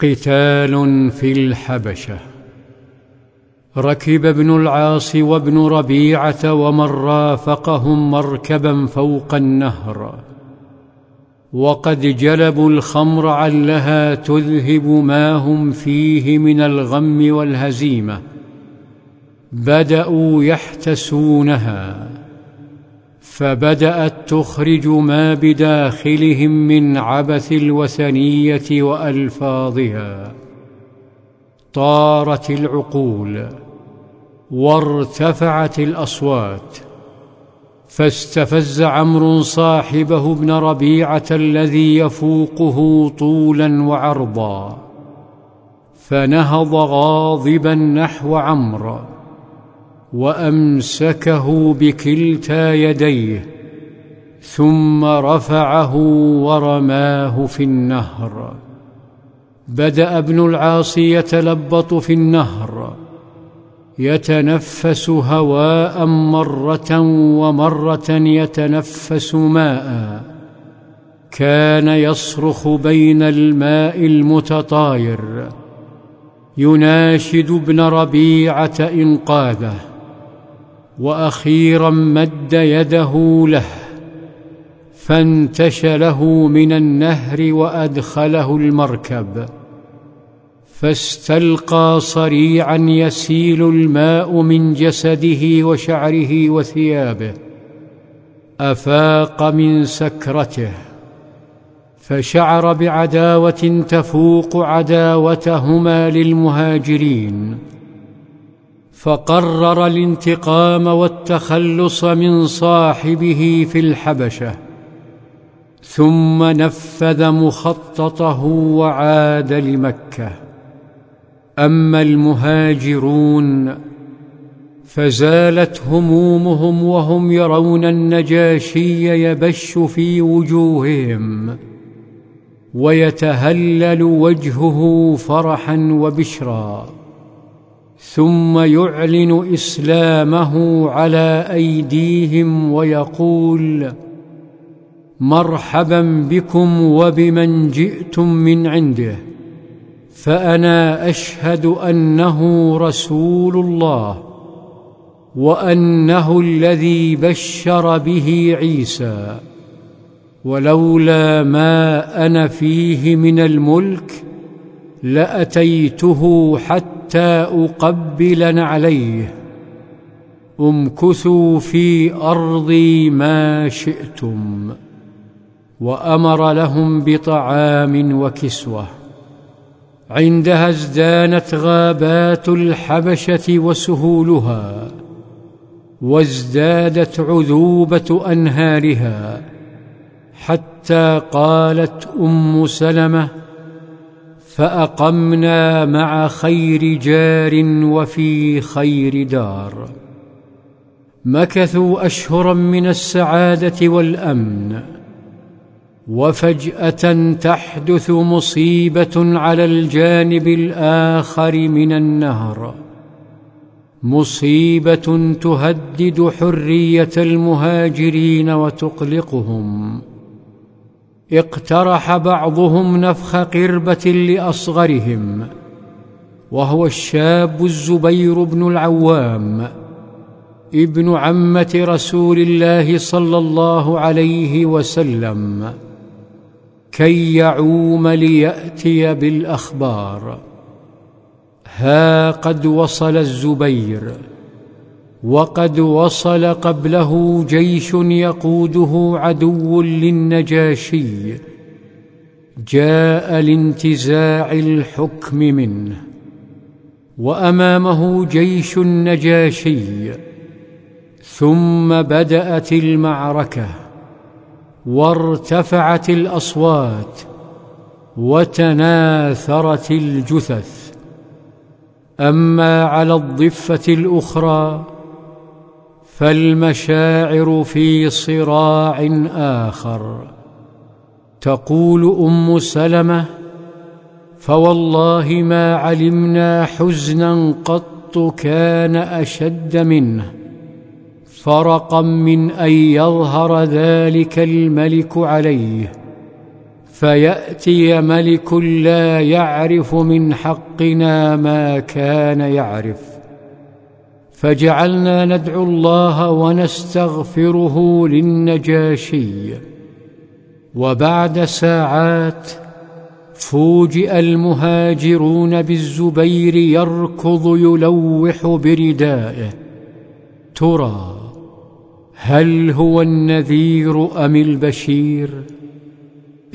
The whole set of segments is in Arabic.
قتال في الحبشة. ركب ابن العاص وابن ربيعة ومن رافقهم مركبا فوق النهر. وقد جلبوا الخمر علها تذهب ما هم فيه من الغم والهزيمة. بدأوا يحتسونها. فبدأت تخرج ما بداخلهم من عبث الوثنية وألفاظها. طارت العقول وارتفعت الأصوات فاستفز عمرو صاحبه ابن ربيعة الذي يفوقه طولا وعرضا فنهض غاضبا نحو عمرو. وأمسكه بكلتا يديه ثم رفعه ورماه في النهر. بدأ ابن العاص يتلبط في النهر. يتنفس هواء مرة ومرة يتنفس ماء. كان يصرخ بين الماء المتطاير. يناشد ابن ربيعة إنقاذه. وأخيرا مد يده له فانتشله من النهر وأدخله المركب فاستلقى صريعا يسيل الماء من جسده وشعره وثيابه أفاق من سكرته فشعر بعداوة تفوق عداوتهما للمهاجرين. فقرر الانتقام والتخلص من صاحبه في الحبشة ثم نفذ مخططه وعاد لمكة. أما المهاجرون فزالت همومهم وهم يرون النجاشي يبش في وجوههم ويتهلل وجهه فرحا وبشرا ثم يعلن إسلامه على أيديهم ويقول مرحبا بكم وبمن جئتم من عنده فأنا أشهد أنه رسول الله وأنه الذي بشر به عيسى ولولا ما أنا فيه من الملك لأتيته حتى اقبل نعليه امكثوا في ارضي ما شئتم وأمر لهم بطعام وكسوة. عندها ازدانت غابات الحبشة وسهولها وازدادت عذوبة أنهارها حتى قالت أم سلمة فأقمنا مع خير جار وفي خير دار. مكثوا أشهرا من السعادة والأمن وفجأة تحدث مصيبة على الجانب الآخر من النهر. مصيبة تهدد حرية المهاجرين وتقلقهم. اقترح بعضهم نفخ قربة لأصغرهم وهو الشاب الزبير بن العوام ابن عمة رسول الله صلى الله عليه وسلم كي يعوم ليأتي بالأخبار. ها قد وصل الزبير. وقد وصل قبله جيش يقوده عدو للنجاشي. جاء لانتزاع الحكم منه. وأمامه جيش النجاشي. ثم بدأت المعركة. وارتفعت الأصوات. وتناثرت الجثث. أما على الضفة الأخرى فالمشاعر في صراع آخر. تقول أم سلمة فوالله ما علمنا حزنا قط كان أشد منه. فرقا من أن يظهر ذلك الملك عليه فيأتي ملك لا يعرف من حقنا ما كان يعرف. فجعلنا ندعو الله ونستغفره للنجاشي. وبعد ساعات فوجئ المهاجرون بالزبير يركض يلوح بردائه. ترى هل هو النذير أم البشير؟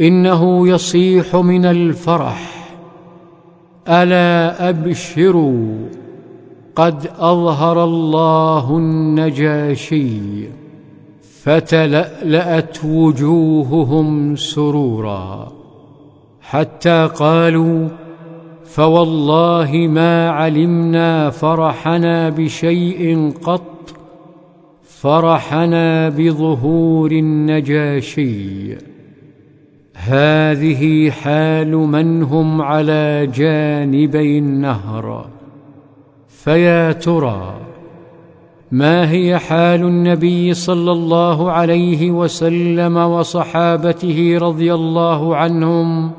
إنه يصيح من الفرح. ألا أبشروا قد أظهر الله النجاشي فتلألأت وجوههم سرورا. حتى قالوا فوالله ما علمنا فرحنا بشيء قط فرحنا بظهور النجاشي. هذه حال من هم على جانبي النهر. فيا ترى ما هي حال النبي صلى الله عليه وسلم وصحابته رضي الله عنهم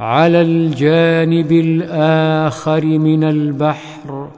على الجانب الآخر من البحر؟